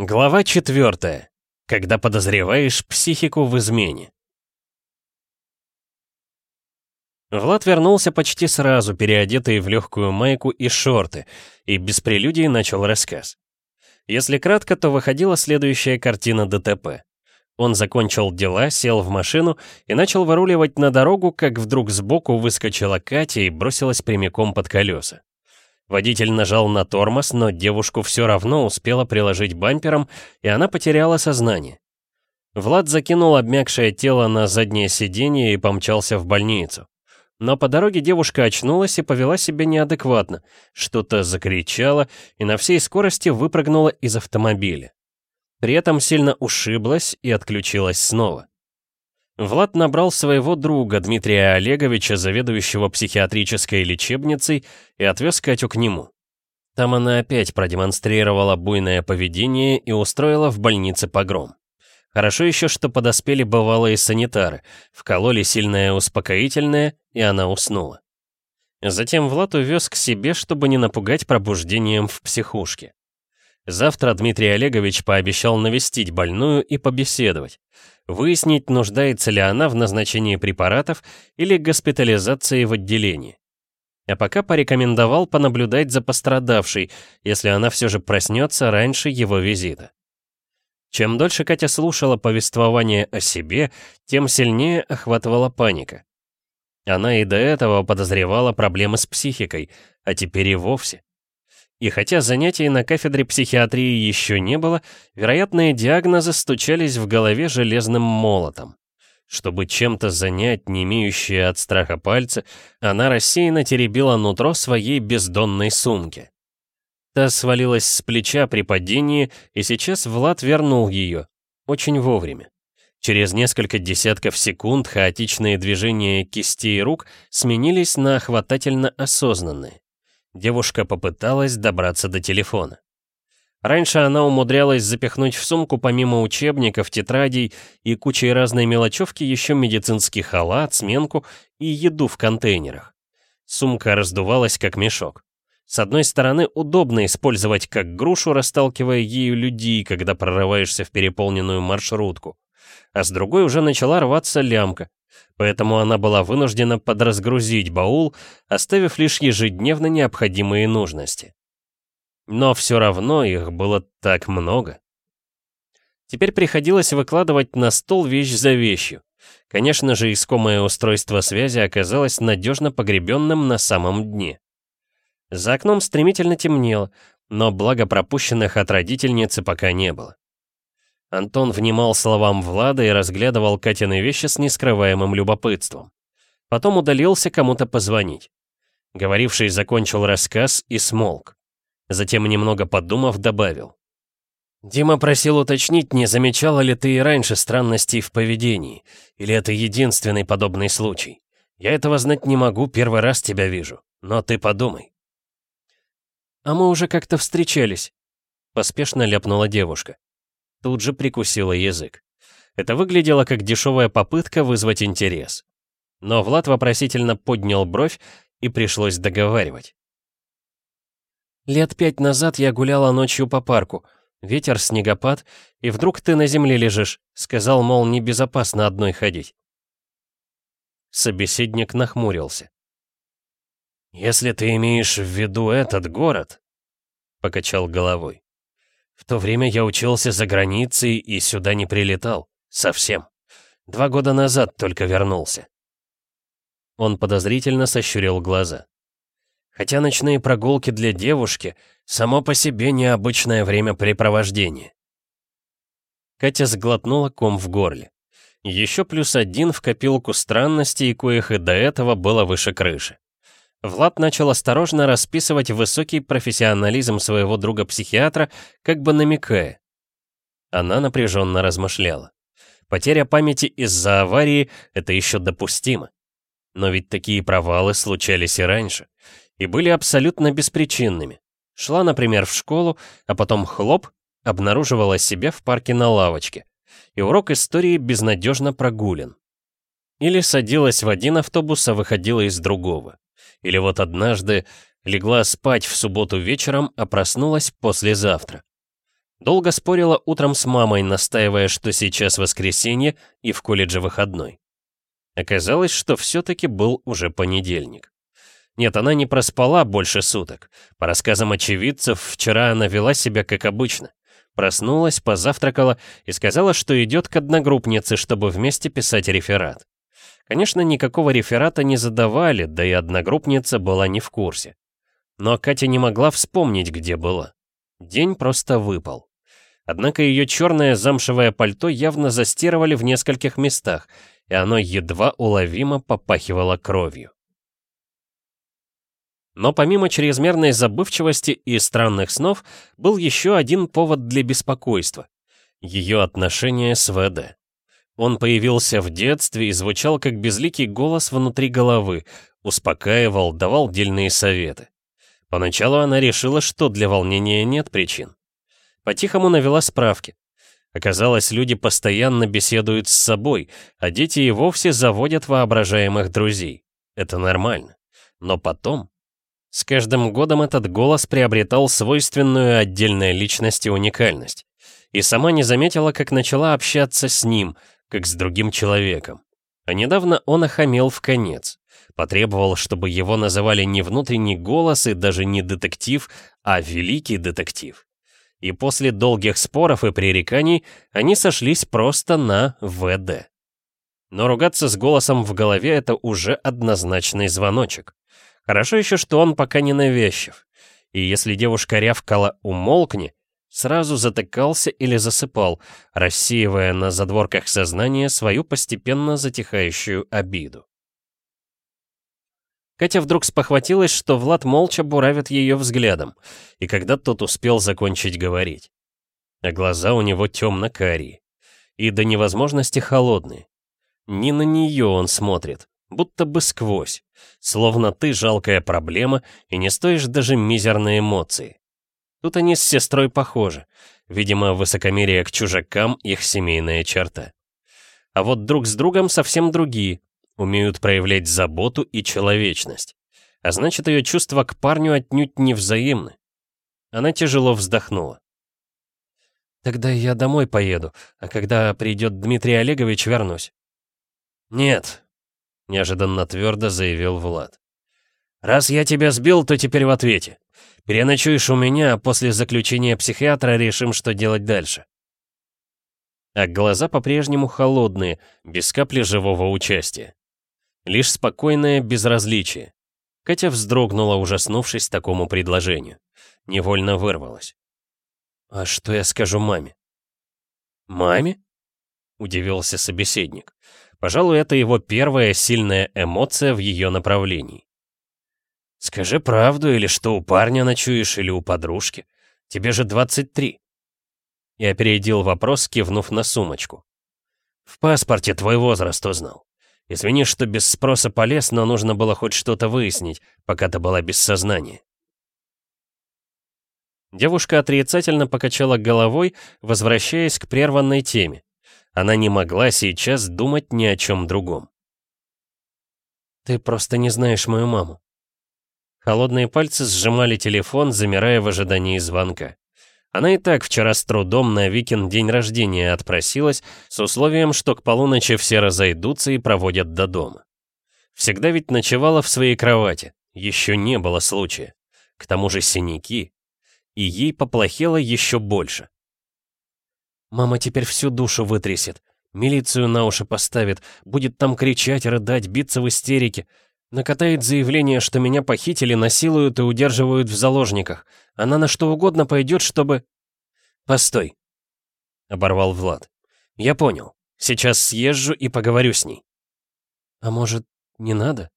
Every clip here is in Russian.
Глава 4. Когда подозреваешь психику в измене. Влад вернулся почти сразу, переодетый в легкую майку и шорты, и без прелюдии начал рассказ. Если кратко, то выходила следующая картина ДТП. Он закончил дела, сел в машину и начал выруливать на дорогу, как вдруг сбоку выскочила Катя и бросилась прямиком под колеса. Водитель нажал на тормоз, но девушку все равно успела приложить бампером, и она потеряла сознание. Влад закинул обмякшее тело на заднее сиденье и помчался в больницу. Но по дороге девушка очнулась и повела себя неадекватно, что-то закричала и на всей скорости выпрыгнула из автомобиля. При этом сильно ушиблась и отключилась снова. Влад набрал своего друга Дмитрия Олеговича, заведующего психиатрической лечебницей, и отвез Катю к нему. Там она опять продемонстрировала буйное поведение и устроила в больнице погром. Хорошо еще, что подоспели бывалые санитары, вкололи сильное успокоительное, и она уснула. Затем Влад увез к себе, чтобы не напугать пробуждением в психушке. Завтра Дмитрий Олегович пообещал навестить больную и побеседовать, выяснить, нуждается ли она в назначении препаратов или госпитализации в отделении. А пока порекомендовал понаблюдать за пострадавшей, если она все же проснется раньше его визита. Чем дольше Катя слушала повествование о себе, тем сильнее охватывала паника. Она и до этого подозревала проблемы с психикой, а теперь и вовсе. И хотя занятий на кафедре психиатрии еще не было, вероятные диагнозы стучались в голове железным молотом. Чтобы чем-то занять не имеющие от страха пальцы, она рассеянно теребила нутро своей бездонной сумки. Та свалилась с плеча при падении, и сейчас Влад вернул ее. Очень вовремя. Через несколько десятков секунд хаотичные движения кистей рук сменились на хватательно осознанные. Девушка попыталась добраться до телефона. Раньше она умудрялась запихнуть в сумку помимо учебников, тетрадей и кучи разной мелочевки еще медицинский халат, сменку и еду в контейнерах. Сумка раздувалась как мешок. С одной стороны, удобно использовать как грушу, расталкивая ею людей, когда прорываешься в переполненную маршрутку. А с другой уже начала рваться лямка, поэтому она была вынуждена подразгрузить баул, оставив лишь ежедневно необходимые нужности. Но все равно их было так много. Теперь приходилось выкладывать на стол вещь за вещью. Конечно же, искомое устройство связи оказалось надежно погребенным на самом дне. За окном стремительно темнело, но благо пропущенных от родительницы пока не было. Антон внимал словам Влада и разглядывал Катины вещи с нескрываемым любопытством. Потом удалился кому-то позвонить. Говоривший закончил рассказ и смолк. Затем, немного подумав, добавил. «Дима просил уточнить, не замечала ли ты и раньше странностей в поведении, или это единственный подобный случай. Я этого знать не могу, первый раз тебя вижу, но ты подумай». «А мы уже как-то встречались», — поспешно ляпнула девушка тут же прикусила язык. Это выглядело как дешевая попытка вызвать интерес. Но Влад вопросительно поднял бровь, и пришлось договаривать. «Лет пять назад я гуляла ночью по парку. Ветер, снегопад, и вдруг ты на земле лежишь. Сказал, мол, небезопасно одной ходить». Собеседник нахмурился. «Если ты имеешь в виду этот город», — покачал головой, в то время я учился за границей и сюда не прилетал. Совсем. Два года назад только вернулся. Он подозрительно сощурил глаза. Хотя ночные прогулки для девушки — само по себе необычное времяпрепровождение. Катя сглотнула ком в горле. Еще плюс один в копилку странностей, коих и до этого было выше крыши. Влад начал осторожно расписывать высокий профессионализм своего друга-психиатра, как бы намекая. Она напряженно размышляла. Потеря памяти из-за аварии — это еще допустимо. Но ведь такие провалы случались и раньше. И были абсолютно беспричинными. Шла, например, в школу, а потом хлоп, обнаруживала себя в парке на лавочке. И урок истории безнадежно прогулен. Или садилась в один автобус, а выходила из другого. Или вот однажды легла спать в субботу вечером, а проснулась послезавтра. Долго спорила утром с мамой, настаивая, что сейчас воскресенье и в колледже выходной. Оказалось, что все-таки был уже понедельник. Нет, она не проспала больше суток. По рассказам очевидцев, вчера она вела себя как обычно. Проснулась, позавтракала и сказала, что идет к одногруппнице, чтобы вместе писать реферат. Конечно, никакого реферата не задавали, да и одногруппница была не в курсе. Но Катя не могла вспомнить, где была. День просто выпал. Однако ее черное замшевое пальто явно застирывали в нескольких местах, и оно едва уловимо попахивало кровью. Но помимо чрезмерной забывчивости и странных снов, был еще один повод для беспокойства — ее отношение с ВД. Он появился в детстве и звучал как безликий голос внутри головы, успокаивал, давал дельные советы. Поначалу она решила, что для волнения нет причин. По-тихому навела справки. Оказалось, люди постоянно беседуют с собой, а дети и вовсе заводят воображаемых друзей. Это нормально. Но потом... С каждым годом этот голос приобретал свойственную отдельной личности уникальность. И сама не заметила, как начала общаться с ним, как с другим человеком. А недавно он охамел в конец. Потребовал, чтобы его называли не внутренний голос и даже не детектив, а великий детектив. И после долгих споров и пререканий они сошлись просто на ВД. Но ругаться с голосом в голове — это уже однозначный звоночек. Хорошо еще, что он пока не навязчив. И если девушка рявкала «умолкни», сразу затыкался или засыпал, рассеивая на задворках сознания свою постепенно затихающую обиду. Катя вдруг спохватилась, что Влад молча буравит ее взглядом, и когда тот успел закончить говорить. А глаза у него темно-карие и до невозможности холодные. Не на нее он смотрит, будто бы сквозь, словно ты жалкая проблема и не стоишь даже мизерной эмоции. Тут они с сестрой похожи. Видимо, высокомерие к чужакам — их семейная черта. А вот друг с другом совсем другие, умеют проявлять заботу и человечность. А значит, ее чувства к парню отнюдь не взаимны. Она тяжело вздохнула. «Тогда я домой поеду, а когда придет Дмитрий Олегович, вернусь». «Нет», — неожиданно твердо заявил Влад. «Раз я тебя сбил, то теперь в ответе. Переночуешь у меня, а после заключения психиатра решим, что делать дальше». А глаза по-прежнему холодные, без капли живого участия. Лишь спокойное безразличие. Катя вздрогнула, ужаснувшись такому предложению. Невольно вырвалась. «А что я скажу маме?» «Маме?» — удивился собеседник. Пожалуй, это его первая сильная эмоция в ее направлении. «Скажи правду, или что у парня ночуешь, или у подружки. Тебе же 23». И опередил вопрос, кивнув на сумочку. «В паспорте твой возраст узнал. Извини, что без спроса полез, но нужно было хоть что-то выяснить, пока ты была без сознания». Девушка отрицательно покачала головой, возвращаясь к прерванной теме. Она не могла сейчас думать ни о чем другом. «Ты просто не знаешь мою маму». Холодные пальцы сжимали телефон, замирая в ожидании звонка. Она и так вчера с трудом на Викин день рождения отпросилась, с условием, что к полуночи все разойдутся и проводят до дома. Всегда ведь ночевала в своей кровати, еще не было случая. К тому же синяки. И ей поплохело еще больше. «Мама теперь всю душу вытрясет, милицию на уши поставит, будет там кричать, рыдать, биться в истерике, Накатает заявление, что меня похитили, насилуют и удерживают в заложниках. Она на что угодно пойдет, чтобы... Постой. Оборвал Влад. Я понял. Сейчас съезжу и поговорю с ней. А может, не надо?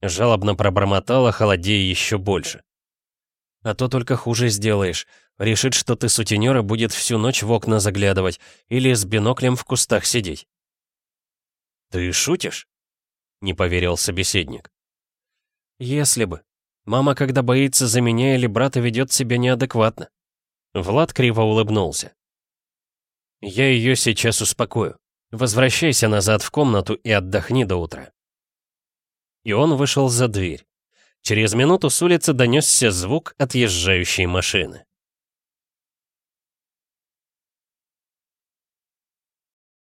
Жалобно пробормотала, холодея еще больше. А то только хуже сделаешь. Решит, что ты сутенера будет всю ночь в окна заглядывать или с биноклем в кустах сидеть. Ты шутишь? — не поверил собеседник. «Если бы. Мама, когда боится за меня или брата, ведет себя неадекватно». Влад криво улыбнулся. «Я ее сейчас успокою. Возвращайся назад в комнату и отдохни до утра». И он вышел за дверь. Через минуту с улицы донесся звук отъезжающей машины.